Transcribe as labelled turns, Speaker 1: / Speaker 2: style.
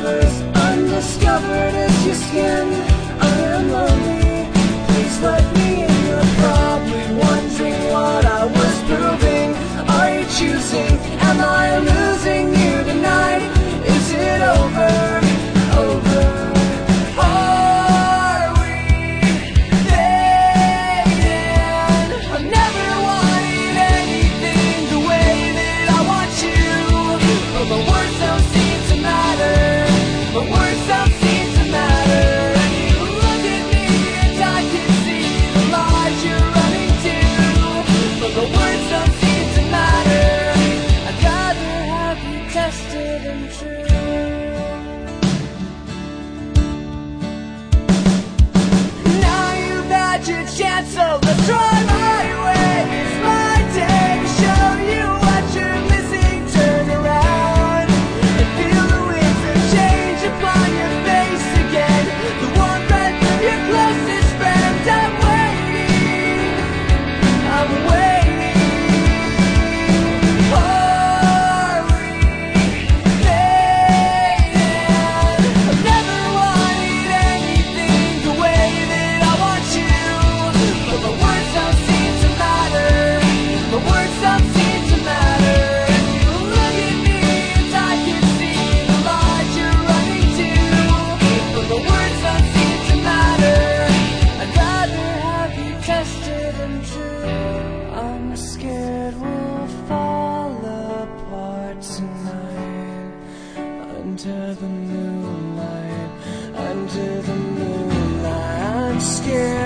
Speaker 1: first undiscovered as your skin. I am lonely. Please let me in your problem. under the moonlight, under the moonlight. I'm scared.